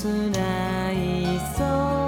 とつないそう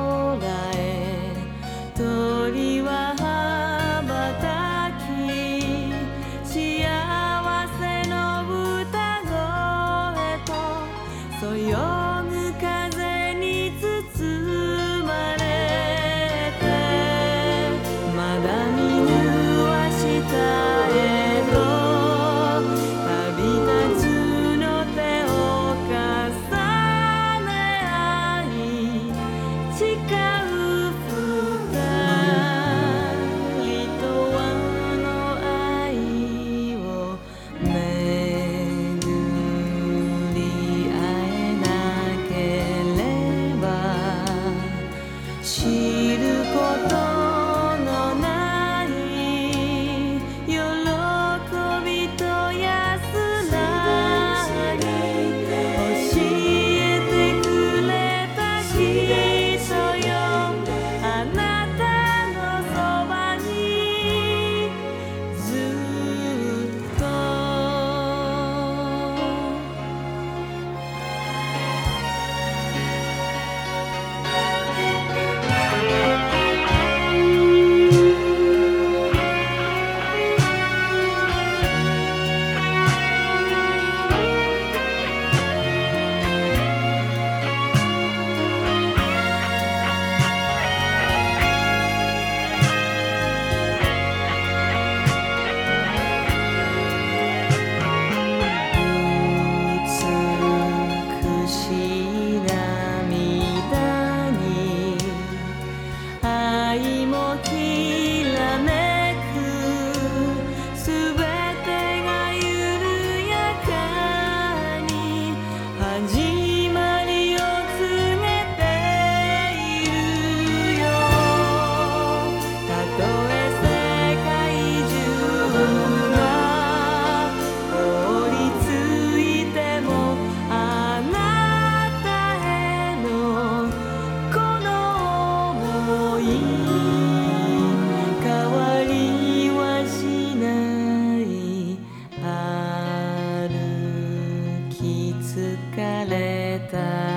疲れた。